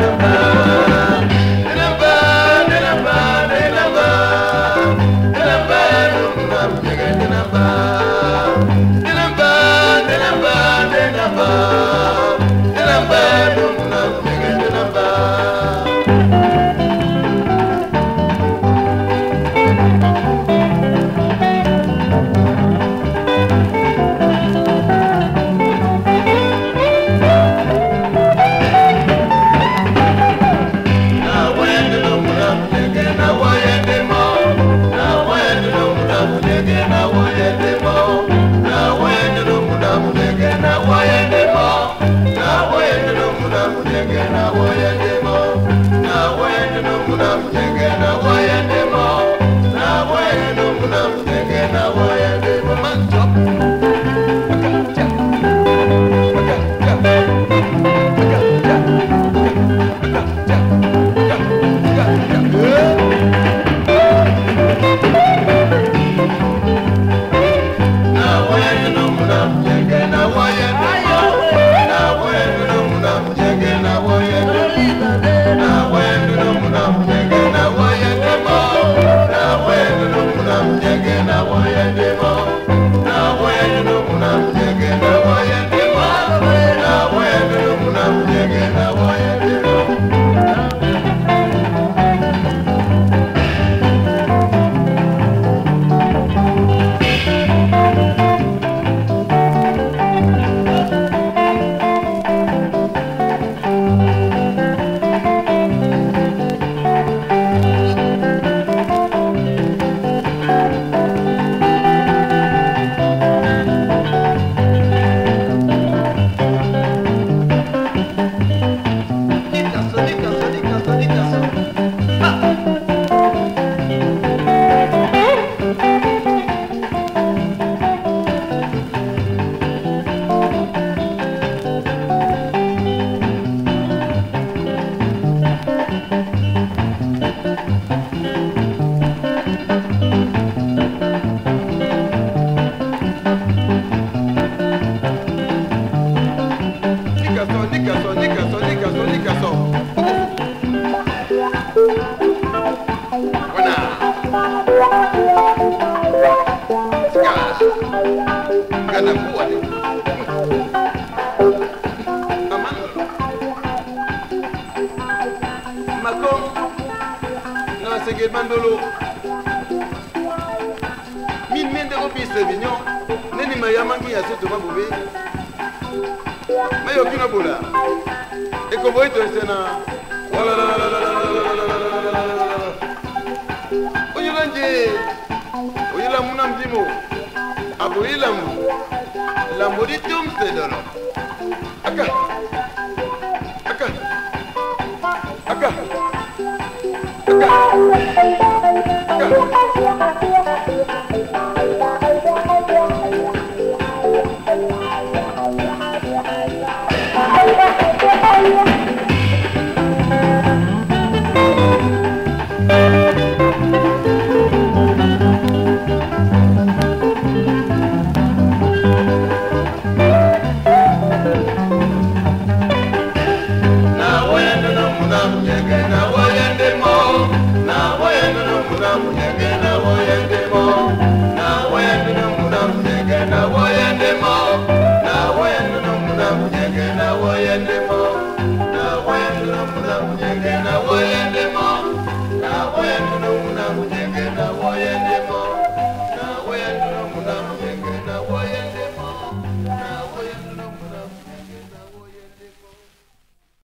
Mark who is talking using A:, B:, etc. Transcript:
A: Bye. kana kuwa ne makon na basengeli bandolo mine mende kopisa bignon ndeni mayamangi ya setoma bobe. Mayoki nobola ekombo etolese na walalalalalalala lambu yi lambu lambu di tumse dolo aka aka aka aka aka